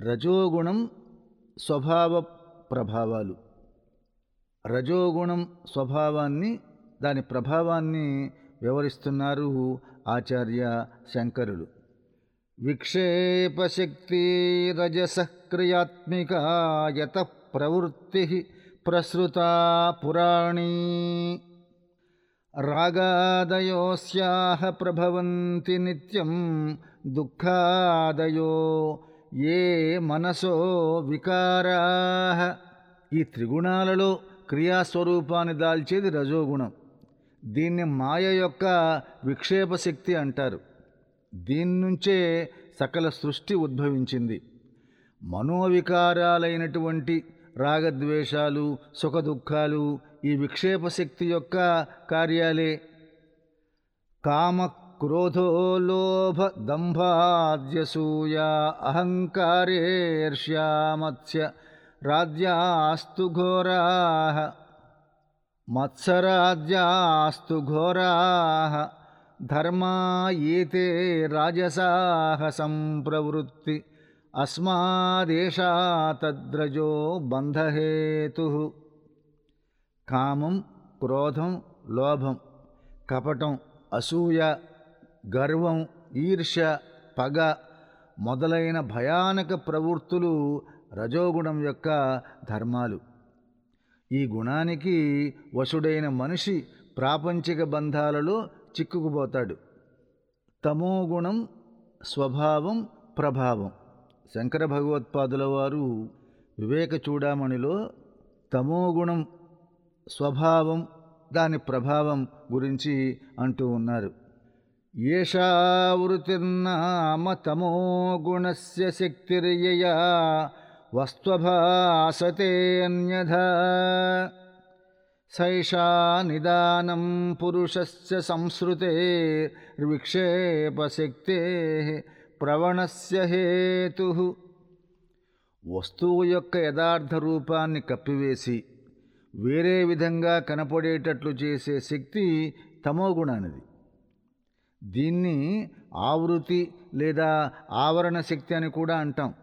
రజోగుణం స్వభావ ప్రభావాలు రజోగుణం స్వభావాన్ని దాని ప్రభావాన్ని వివరిస్తున్నారు ఆచార్య శంకరులు. విక్షేపశక్తి రజసక్రియాత్మిక యత ప్రవృత్తి ప్రసృత పురాణీ. రాగాదయోస్యాహ ప్రభవంతి నిత్యం దుఃఖాదయో ఏ మనసో వికారా ఈ త్రిగుణాలలో క్రియాస్వరూపాన్ని దాల్చేది రజోగుణం. దీన్ని మాయ యొక్క విక్షేప శక్తి అంటారు. దీని నుంచే సకల సృష్టి ఉద్భవించింది. మనోవికారాలైనటువంటి రాగద్వేషాలు సుఖదుఖాలు ఈ విక్షేప శక్తి యొక్క కార్యాలే. కామ క్రోధో లోభ దంభాద్యసూయ అహంకారేర్ష్యామత్స్య రాజ్యాస్తు ఘోరా మత్సరాజ్యాస్తు ఘోరా ధర్మా ఏతే రాజసాహ సంప్రవృత్తి అస్మాదేశా తద్రజో బంధహేతు కామం క్రోధం లోభం కపటం అసూయ గర్వం ఈర్ష్య పగ మొదలైన భయానక ప్రవృత్తులు రజోగుణం యొక్క ధర్మాలు. ఈ గుణానికి వశుడైన మనిషి ప్రాపంచిక బంధాలలో చిక్కుకుపోతాడు. తమోగుణం స్వభావం ప్రభావం. శంకర భగవత్పాదుల వారు వివేక చూడామణిలో తమోగుణం స్వభావం దాని ప్రభావం గురించి అంటూ ఉన్నారు. ఏషావృతిర్నామ తమోగుణస్య శక్తిర్యయా వస్త్వభాసతేన్యథ సైషా నిదానం పురుషస్య సంస్ృతే విక్షేపశక్తే ప్రవణస్య హేతు. వస్తువు యొక్క యథార్థ రూపాన్ని కప్పివేసి వేరే విధంగా కనపడేటట్లు చేసే శక్తి తమోగుణానిది దీన్ని ఆవృతి లేదా ఆవరణ శక్తి అని కూడా అంటాం.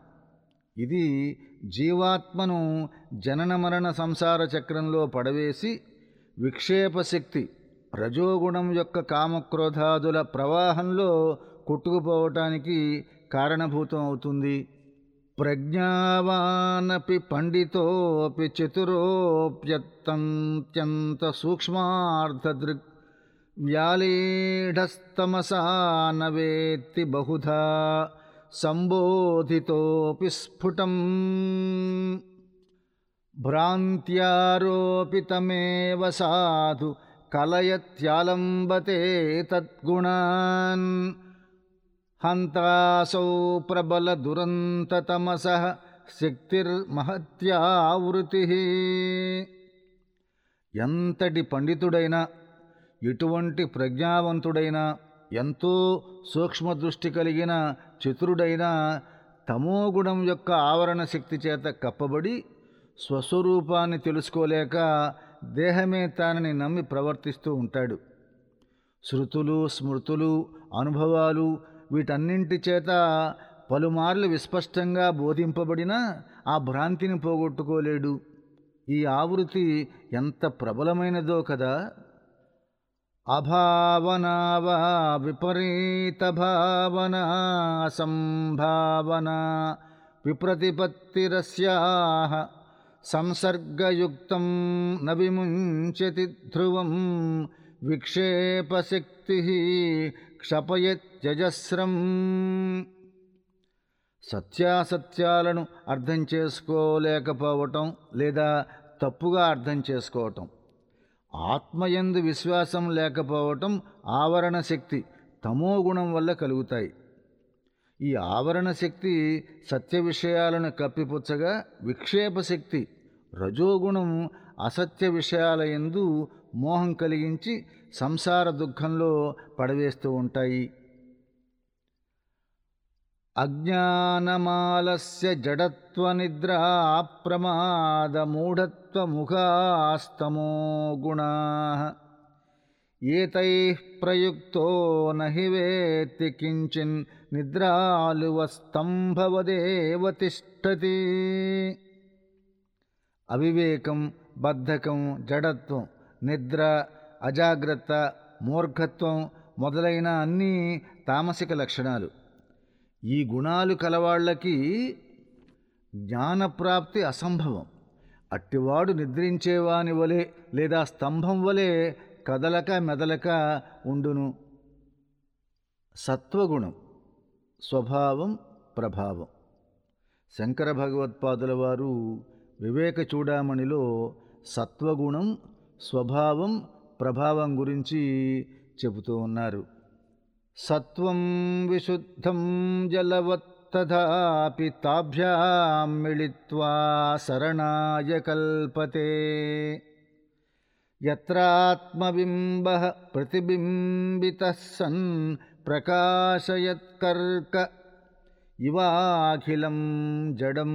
ఇది జీవాత్మను జనన మరణ సంసార చక్రంలో పడవేసి విక్షేప శక్తి రజోగుణం యొక్క కామక్రోధాదుల ప్రవాహంలో కొట్టుకుపోవటానికి కారణభూతం అవుతుంది. ప్రజ్ఞావానపి పండితోపి చతురోప్యత్యంత సూక్ష్మార్థదృక్ వ్యాలీఢస్తమసా నవేత్తి బహుధా సంబోధితోపి స్ఫుటం భ్రాంత్యారోపితమేవ సాధు కలయత్యాలంబతే తద్గుణాన్ హంతాసౌ ప్రబల దురంతతమస శక్తిర్మహత్యావృతి ఎంతటి పండితుడైనా ఎటువంటి ప్రజ్ఞావంతుడైనా ఎంతో సూక్ష్మ దృష్టి కలిగిన చతురుడైన తమోగుణం యొక్క ఆవరణ శక్తి చేత కప్పబడి స్వస్వరూపాన్ని తెలుసుకోలేక దేహమే తానని నమ్మి ప్రవర్తిస్తూ ఉంటాడు. శృతులు స్మృతులు అనుభవాలు వీటన్నింటి చేత పలుమార్లు విస్పష్టంగా బోధింపబడిన ఆ భ్రాంతిని పోగొట్టుకోలేడు. ఈ ఆవృతి ఎంత ప్రబలమైనదో కదా! అభావనావా విపరీత భావన అసంభావన విప్రతిపత్తిరస్యా సంసర్గయుక్తం న విముంచతి ధ్రువం విక్షేపశక్తి క్షపయత్యజస్రం సత్యాసత్యాలను అర్థం చేసుకోలేకపోవటం లేదా తప్పుగా అర్థం చేసుకోవటం ఆత్మయందు విశ్వాసం లేకపోవటం ఆవరణ శక్తి తమో గుణం వల్ల కలుగుతాయి. ఈ ఆవరణ శక్తి సత్య విషయాలను కప్పిపుచ్చగా విక్షేప శక్తి రజోగుణం అసత్య విషయాల ఎందు మోహం కలిగించి సంసార దుఃఖంలో పడవేస్తూ ఉంటాయి. అజ్ఞానమాలస్య జడత్వ నిద్రా एतैः प्रयुक्तो ముఖాస్తమో గుణా ఏతైః ప్రయుక్తో నహి వేత్తి కించిన్ నిద్రాలువస్తంభవదేవ అవివేకం బద్ధకం జడత్వం నిద్ర అజాగ్రత్త మూర్ఖత్వం మొదలైన అన్నీ తామసిక లక్షణాలు. ఈ గుణాలు కలవాళ్ళకి జ్ఞానప్రాప్తి అసంభవం. అట్టివాడు నిద్రించేవాని వలె లేదా స్తంభం వలె కదలక మెదలక ఉండును. సత్వగుణం స్వభావం ప్రభావం. శంకర భగవత్పాదుల వారు వివేక చూడామణిలో సత్వగుణం స్వభావం ప్రభావం గురించి చెబుతూ ఉన్నారు. సత్వం విశుద్ధం జలవత్తథాపి తాభ్యాం మిళిత్వా శరణాయ కల్పతే. యత్రాత్మబింబ ప్రతిబింబిత సన్ ప్రకాశయత్కర్క ఇవాఖిలం జడం.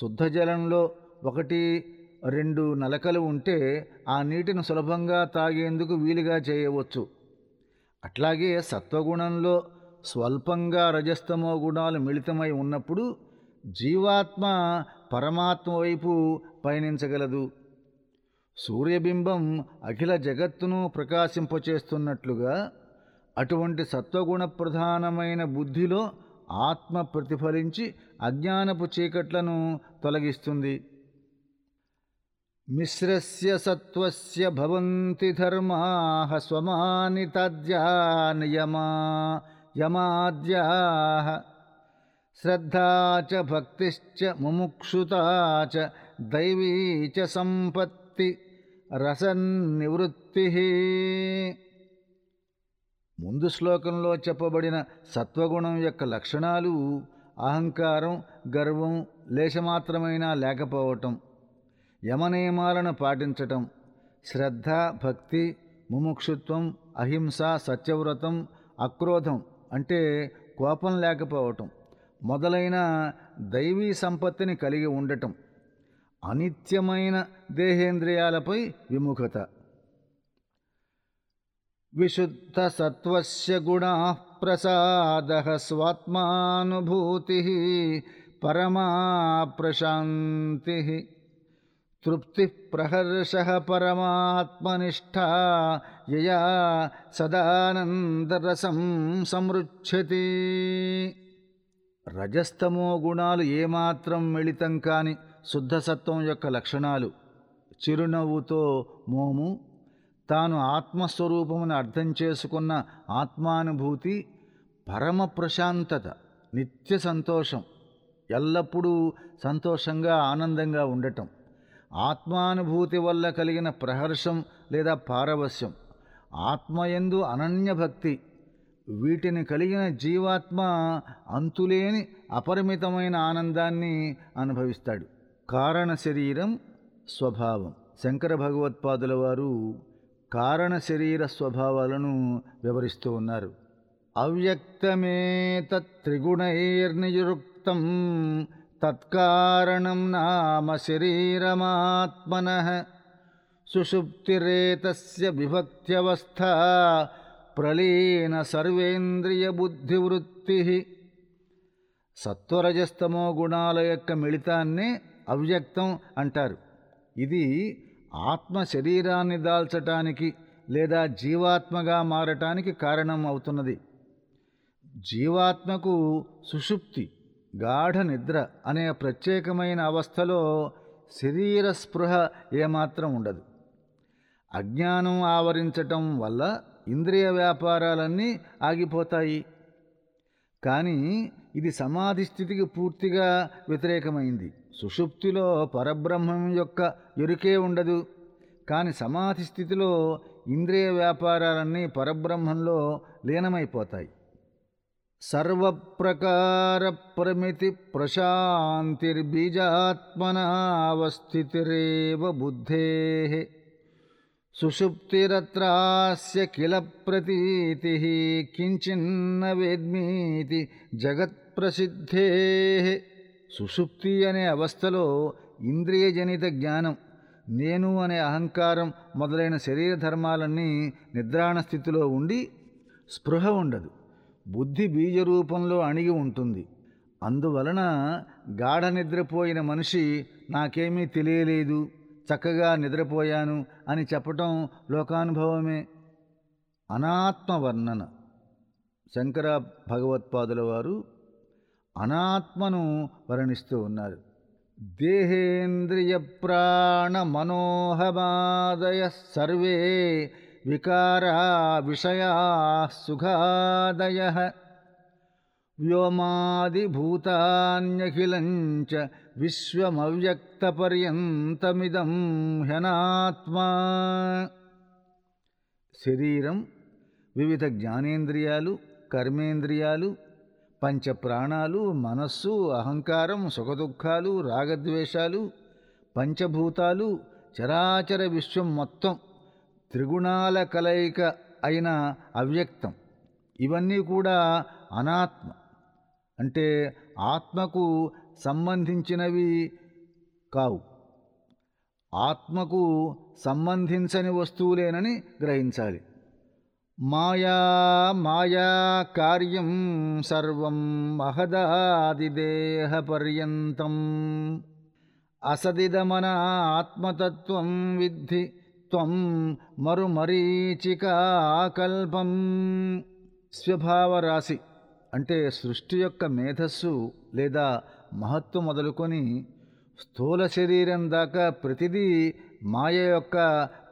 శుద్ధ జలంలో ఒకటి రెండు నలకలు ఉంటే ఆ నీటిని సులభంగా తాగేందుకు వీలుగా చేయవచ్చు. అట్లాగే సత్వగుణంలో స్వల్పంగా రజస్తమో గుణాలు మిళితమై ఉన్నప్పుడు జీవాత్మ పరమాత్మ వైపు పయనించగలదు. సూర్యబింబం అఖిల జగత్తును ప్రకాశింపచేస్తున్నట్లుగా అటువంటి సత్వగుణ ప్రధానమైన బుద్ధిలో ఆత్మ ప్రతిఫలించి అజ్ఞానపు చీకట్లను తొలగిస్తుంది. మిశ్రస్య సత్వస్య భవంతి ధర్మా స్వమానితద్యా నియమా యమాద్యా. శ్రద్ధా చ భక్తిశ్చ ముముక్షుతా చ దైవీ చ సంపత్తి రసన్నివృత్తి. ముందు శ్లోకంలో చెప్పబడిన సత్వగుణం యొక్క లక్షణాలు అహంకారం గర్వం లేశమాత్రమైనా లేకపోవటం. యమనియమాలను పాటించటం శ్రద్ధ భక్తి ముముక్షుత్వం అహింస సత్యవ్రతం అక్రోధం అంటే కోపం లేకపోవటం మొదలైన దైవీ సంపత్తిని కలిగి ఉండటం అనిత్యమైన దేహేంద్రియాలపై విముఖత. విశుద్ధ సత్వస్య గుణా ప్రసాద స్వాత్మానుభూతి పరమా ప్రశాంతి తృప్తి ప్రహర్ష పరమాత్మనిష్టా యయా సదానందరసం సమృచ్ఛతి. రజస్తమో గుణాలు ఏమాత్రం మిళితం కాని శుద్ధసత్వం యొక్క లక్షణాలు చిరునవ్వుతో మోము తాను ఆత్మస్వరూపమును అర్థం చేసుకున్న ఆత్మానుభూతి పరమ ప్రశాంతత నిత్య సంతోషం ఎల్లప్పుడూ సంతోషంగా ఆనందంగా ఉండటం. ఆత్మానుభూతి వల్ల కలిగిన ప్రహర్షం లేదా పారవస్యం ఆత్మయందు అనన్య భక్తి వీటిని కలిగిన జీవాత్మ అంతులేని అపరిమితమైన ఆనందాన్ని అనుభవిస్తాడు. కారణ శరీరం స్వభావం. శంకర భగవత్పాదుల వారు కారణ శరీర స్వభావాలను వివరిస్తూ ఉన్నారు. అవ్యక్తమేత్రిగుణైర్నియుక్తం తత్కారణం నామ శరీరమాత్మన సుషుప్తిరేతస్య విభక్త్యవస్థ ప్రలీన సర్వేంద్రియ బుద్ధివృత్తి సత్వరజస్తమో గుణాల యొక్క మిళితాన్ని అవ్యక్తం అంటారు. ఇది ఆత్మ శరీరాన్ని దాల్చటానికి లేదా జీవాత్మగా మారటానికి కారణం అవుతున్నది. జీవాత్మకు సుషుప్తి గాఢ నిద్ర అనే ప్రత్యేకమైన అవస్థలో శరీర స్పృహ ఏమాత్రం ఉండదు. అజ్ఞానం ఆవరించటం వల్ల ఇంద్రియ వ్యాపారాలన్నీ ఆగిపోతాయి. కానీ ఇది సమాధి స్థితికి పూర్తిగా వ్యతిరేకమైంది. సుషుప్తిలో పరబ్రహ్మం యొక్క ఎరుకే ఉండదు. కానీ సమాధి స్థితిలో ఇంద్రియ వ్యాపారాలన్నీ పరబ్రహ్మంలో లీనమైపోతాయి. సర్వప్రకార ప్రమితి ప్రశాంతిర్బీజాత్మనావస్థితిరేవ బుద్ధే సుషుప్తిరత్రాస్య కిల ప్రతీతి కించిన్న వేద్మీతి జగత్ప్రసిద్ధే సుషుప్తి అనే అవస్థలో ఇంద్రియజనిత జ్ఞానం నేను అనే అహంకారం మొదలైన శరీర ధర్మాలన్నీ నిద్రాణ స్థితిలో ఉండి స్పృహ ఉండదు. బుద్ధి బీజ రూపంలో అణిగి ఉంటుంది. అందువలన గాఢ నిద్రపోయిన మనిషి నాకేమీ తెలియలేదు. చక్కగా నిద్రపోయాను అని చెప్పటం లోకానుభవమే. అనాత్మ వర్ణన. శంకర భగవత్పాదుల వారు అనాత్మను వర్ణిస్తూ ఉన్నారు. దేహేంద్రియ ప్రాణ మనోహమాదయ సర్వే వికారా విషయా సుఖాదయ వ్యోమాదిభూతాన్యఖిలంచ విశ్వమవ్యక్తపర్యంతమిదం హ్యనాత్మా శరీరం వివిధ జ్ఞానేంద్రియాలు కర్మేంద్రియాలు పంచప్రాణాలు మనస్సు అహంకారం సుఖదుఖాలు రాగద్వేషాలు పంచభూతాలు చరాచర విశ్వం మొత్తం త్రిగుణాల కలయిక అయిన అవ్యక్తం. ఇవన్నీ కూడా అనాత్మ. అంటే ఆత్మకు సంబంధించినవి కావు. ఆత్మకు సంబంధించని వస్తువులేనని గ్రహించాలి. మాయా మాయా కార్యం సర్వం మహదాదిదేహపర్యంతం అసదిదమన ఆత్మతత్వం విద్ధి త్వం మరుమరీచికాకల్పం స్వభావరాశి అంటే సృష్టి యొక్క మేధస్సు లేదా మహత్వం మొదలుకొని స్థూల శరీరం దాకా ప్రతిదీ మాయ యొక్క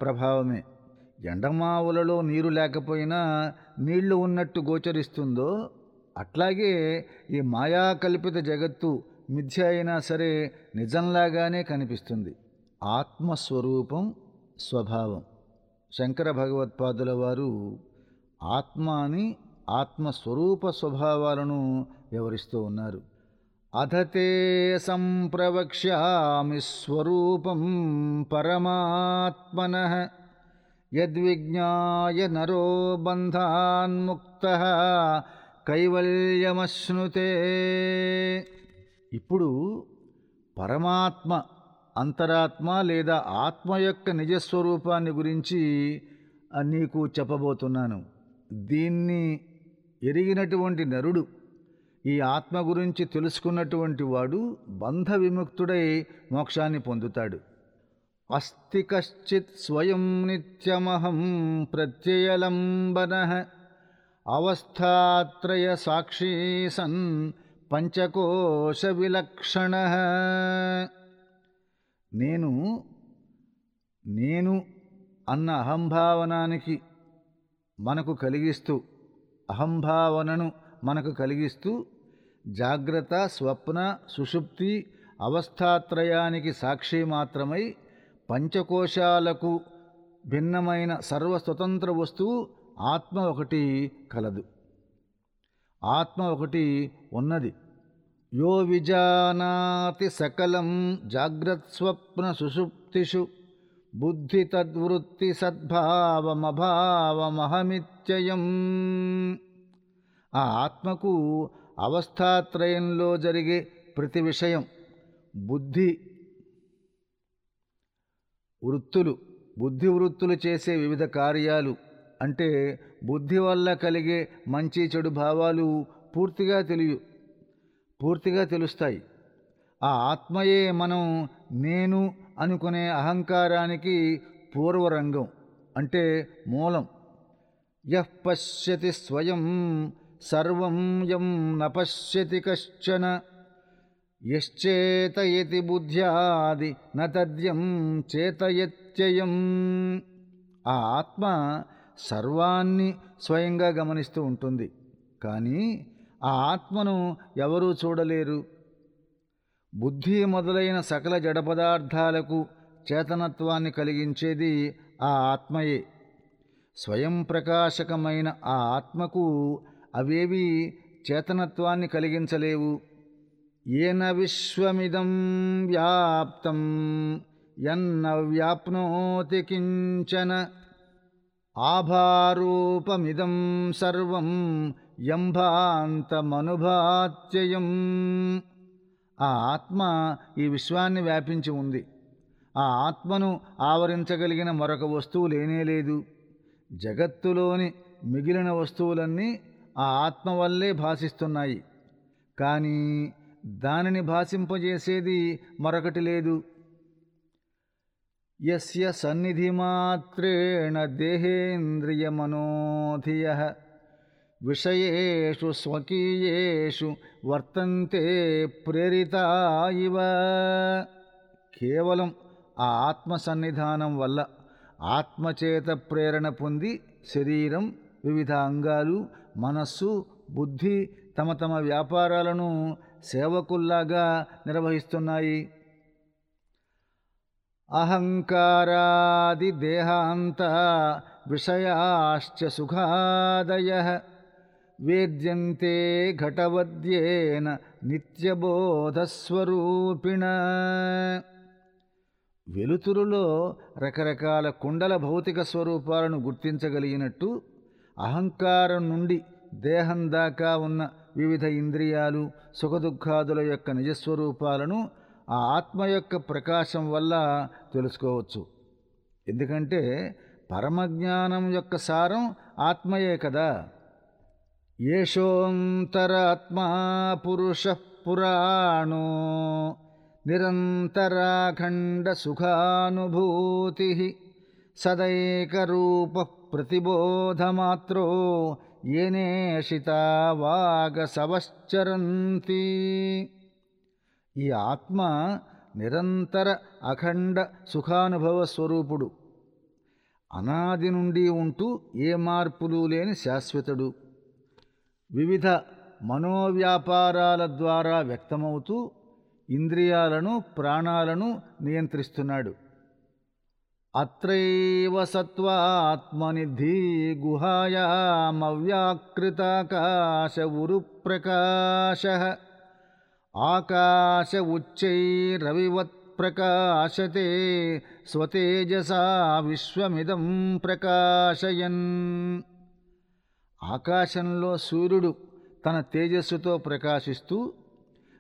ప్రభావమే. ఎండమావులలో నీరు లేకపోయినా నీళ్ళు ఉన్నట్టు గోచరిస్తుందో అట్లాగే ఈ మాయాకల్పిత జగత్తు మిథ్య అయినా సరే నిజంలాగానే కనిపిస్తుంది. ఆత్మస్వరూపం స్వభావం. శంకర భగవత్పాదుల వారు ఆత్మ అని ఆత్మస్వరూప స్వభావాలను వివరిస్తూ ఉన్నారు. అధతే సంప్రవక్ష్యామి స్వరూపం పరమాత్మన యద్విజ్ఞాయ నరో బంధాన్ముక్త కైవల్యమశ్నుతే. ఇప్పుడు పరమాత్మ అంతరాత్మ లేదా ఆత్మ యొక్క నిజస్వరూపాన్ని గురించి నీకు చెప్పబోతున్నాను. దీన్ని ఎరిగినటువంటి నరుడు ఈ ఆత్మ గురించి తెలుసుకున్నటువంటి వాడు బంధ విముక్తుడై మోక్షాన్ని పొందుతాడు. అస్తి కశ్చిత్ స్వయం నిత్యమహం ప్రత్యయలంబన అవస్థాత్రయ సాక్షీ సన్ పంచకోశ విలక్షణ నేను నేను అన్న అహంభావనానికి మనకు కలిగిస్తూ అహంభావనను మనకు కలిగిస్తూ జాగ్రత్త స్వప్న సుషుప్తి అవస్థాత్రయానికి సాక్షి మాత్రమై పంచకోశాలకు భిన్నమైన సర్వస్వతంత్ర వస్తువు ఆత్మ ఒకటి కలదు. ఆత్మ ఒకటి ఉన్నది. యో విజానాతి సకలం జాగ్రత్స్వప్న సుషుప్తిషు బుద్ధి తద్వృత్తి సద్భావమభావమహమిత్యయం ఆ ఆత్మకు అవస్థాత్రయంలో జరిగే ప్రతి విషయం బుద్ధి వృత్తులు బుద్ధి వృత్తులు చేసే వివిధ కార్యాలు అంటే బుద్ధి వల్ల కలిగే మంచి చెడు భావాలు పూర్తిగా తెలియు పూర్తిగా తెలుస్తాయి. ఆ ఆత్మయే మనం నేను అనుకునే అహంకారానికి పూర్వరంగం అంటే మూలం. యః పశ్యతి స్వయం సర్వం యం న పశ్యతి కశ్చన. యశ్చేతయతి బుద్ధ్యాది నద్యం చేతయత్యయం. ఆ ఆత్మ సర్వాన్ని స్వయంగా గమనిస్తూ ఉంటుంది. కానీ ఆ ఆత్మను ఎవరూ చూడలేరు. బుద్ధి మొదలైన సకల జడ పదార్థాలకు చేతనత్వాన్ని కలిగించేది ఆ ఆత్మయే. స్వయం ప్రకాశకమైన ఆ ఆత్మకు అవేవి చేతనత్వాన్ని కలిగించలేవు. ఏన విశ్వమిదం వ్యాప్తం ఎన్న వ్యాప్నోతి కించన ఆభారూపమిదం సర్వం ఎంభాంతమనుభాత్యయం ఆ ఆత్మ ఈ విశ్వాన్ని వ్యాపించి ఉంది. ఆ ఆత్మను ఆవరించగలిగిన మరొక వస్తువు లేనేలేదు జగత్తులోని మిగిలిన వస్తువులన్నీ ఆ ఆత్మ వల్లే భాషిస్తున్నాయి కానీ దానిని భాషింపజేసేది మరొకటి లేదు. యస్య సన్నిధిమాత్రేణ దేహేంద్రియమనోధియ. విషయేషు స్వకీయేషు వర్తంతే ప్రేరిత ఇవ. కేవలం ఆ ఆత్మ సన్నిధానం వల్ల ఆత్మచేత ప్రేరణ పొంది శరీరం వివిధ అంగాలు మనస్సు బుద్ధి తమ తమ వ్యాపారాలను సేవకుల్లాగా నిర్వహిస్తున్నాయి. అహంకారాది దేహాంత విషయాశ్చ సుఖాదయ. వేద్యంతే ఘటవద్యేన నిత్యబోధస్వరూపిణ. వెలుతురులో రకరకాల కుండల భౌతిక స్వరూపాలను గుర్తించగలిగినట్టు అహంకారం నుండి దేహం దాకా ఉన్న వివిధ ఇంద్రియాలు సుఖదుఖాదుల యొక్క నిజస్వరూపాలను ఆ ఆత్మ యొక్క ప్రకాశం వల్ల తెలుసుకోవచ్చు. ఎందుకంటే పరమజ్ఞానం యొక్క సారం ఆత్మయే కదా. ఏషోంతరాత్మా పురుష పురాణో నిరంతరాఖండసుఖానుభూతి సదైకరూప ప్రతిబోధమాత్రో ఏనేషితా వాగసవశ్చరంతి ఈ ఆత్మ నిరంతర అఖండ సుఖానుభవ స్వరూపుడు. అనాది నుండి ఉంటూ ఏ మార్పులు లేని శాశ్వతుడు. వివిధ మనోవ్యాపారాల ద్వారా వ్యక్తమవుతూ ఇంద్రియాలను ప్రాణాలను నియంత్రిస్తున్నాడు. అత్రైవ సత్వాత్మనిధి గుహాయామవ్యాకృతాకాశ ఉరు ప్రకాశ ఆకాశ ఉచ్చైరవివత్ ప్రకాశతే స్వతేజసా విశ్వమిదం ప్రకాశయన్. ఆకాశంలో సూర్యుడు తన తేజస్సుతో ప్రకాశిస్తూ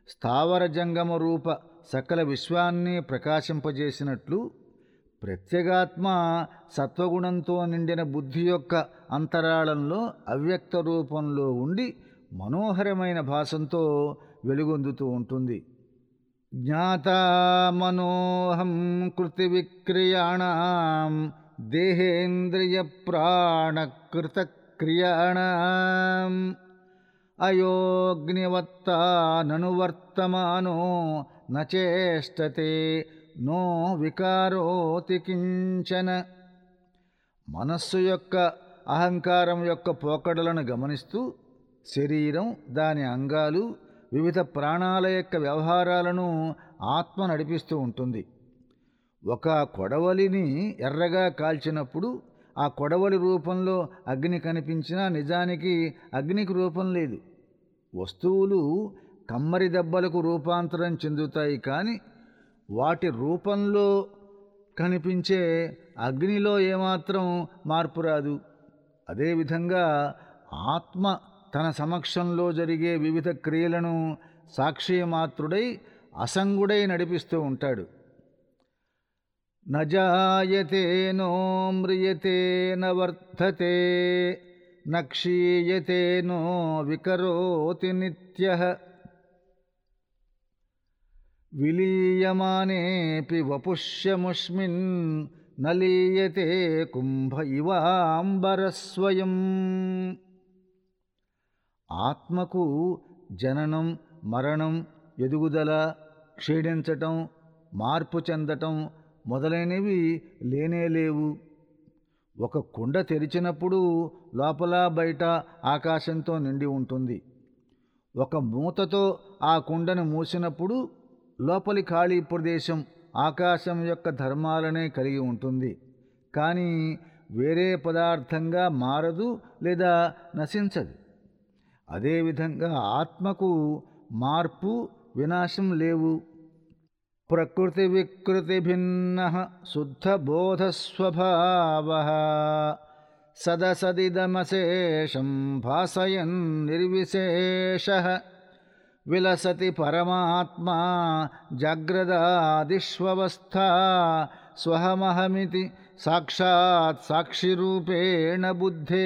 స్థావర జంగమ రూప సకల విశ్వాన్ని ప్రకాశింపజేసినట్లు ప్రత్యేగాత్మ సత్వగుణంతో నిండిన బుద్ధి యొక్క అంతరాళంలో అవ్యక్త రూపంలో ఉండి మనోహరమైన భాషంతో వెలుగొందుతూ ఉంటుంది. జ్ఞాతామనోహం కృతి విక్రియాణం దేహేంద్రియ ప్రాణకృత క్రియణ అయోగ్నివత్తా ననువర్తమానో నచేష్టతే నో వికారోతి కించన మనస్సు యొక్క అహంకారం యొక్క పోకడలను గమనిస్తూ శరీరం దాని అంగాలు వివిధ ప్రాణాల యొక్క వ్యవహారాలను ఆత్మ నడిపిస్తూ ఉంటుంది. ఒక కొడవలిని ఎర్రగా కాల్చినప్పుడు ఆ కొడవలి రూపంలో అగ్ని కనిపించినా నిజానికి అగ్నికి రూపం లేదు. వస్తువులు కమ్మరి దెబ్బలకు రూపాంతరం చెందుతాయి కానీ వాటి రూపంలో కనిపించే అగ్నిలో ఏమాత్రం మార్పు రాదు. అదేవిధంగా ఆత్మ తన సమక్షంలో జరిగే వివిధ క్రియలను సాక్షిమాత్రుడై అసంగుడై నడిపిస్తూ ఉంటాడు. నజాయతే నో మ్రియతే న వర్ధతే నక్షీయతే నో వికరోతి నిత్య విలీయమానేపి వపుష్యముష్మిన్ నలీయతే కుంభ ఇవాంబరస్వయం ఆత్మకు జననం మరణం ఎదుగుదల క్షీణించటం మార్పు చెందటం మొదలైనవి లేనేలేవు ఒక కుండ తెరిచినప్పుడు లోపల బయట ఆకాశంతో నిండి ఉంటుంది. ఒక మూతతో ఆ కుండను మూసినప్పుడు లోపలి ఖాళీ ప్రదేశం ఆకాశం యొక్క ధర్మాలనే కలిగి ఉంటుంది. కానీ వేరే పదార్థంగా మారదు లేదా నశించదు. అదేవిధంగా ఆత్మకు మార్పు వినాశం లేవు. ప్రకృతి వికృతి భిన్న శుద్ధ బోధస్వభావ సదసదిదమశేషం భాసయన్ నిర్విశేష విలసతి పరమాత్మా జాగ్రదాదిష్వస్థ స్వహమహమితి సాక్షాత్ సాక్షిరూపేణ బుద్ధే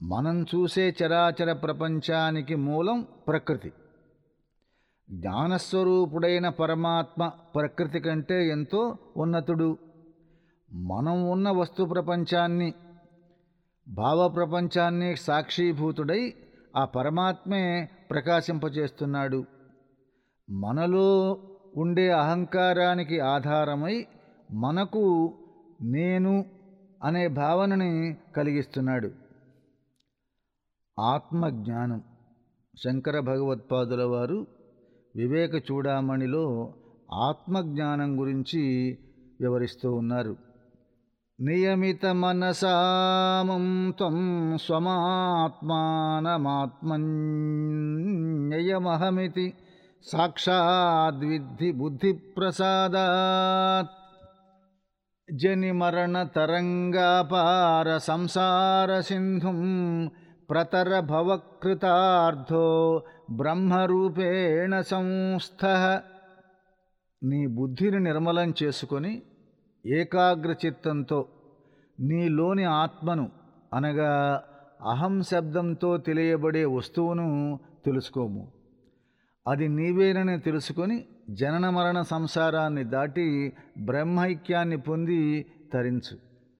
మనం చూసే చరాచర ప్రపంచానికి మూలం ప్రకృతి జ్ఞానస్వరూపుడైన పరమాత్మ ప్రకృతి కంటే ఎంతో ఉన్నతుడు. మనం ఉన్న వస్తు ప్రపంచాన్ని భావప్రపంచాన్ని సాక్షీభూతుడై ఆ పరమాత్మే ప్రకాశింపచేస్తున్నాడు మనలో ఉండే అహంకారానికి ఆధారమై మనకు నేను అనే భావనని కలిగిస్తున్నాడు. ఆత్మజ్ఞానం శంకర భగవత్పాదుల వారు వివేక చూడామణిలో ఆత్మజ్ఞానం గురించి వివరిస్తూ ఉన్నారు. నియమిత మనసామం త్వం స్వమాత్మానమాత్మన్యయమహమితి సాక్షాద్విద్ధి బుద్ధిప్రసాదాత్. జనిమరణ తరంగాపార సంసార సింధుం ప్రతర భవకృతార్థో బ్రహ్మరూపేణ సంస్థ. నీ బుద్ధిని నిర్మలం చేసుకొని ఏకాగ్రచిత్తంతో నీలోని ఆత్మను అనగా అహం శబ్దంతో తెలియబడే వస్తువును తెలుసుకోము. అది నీవేనని తెలుసుకొని జనన మరణ సంసారాన్ని దాటి బ్రహ్మైక్యాన్ని పొంది తరించు.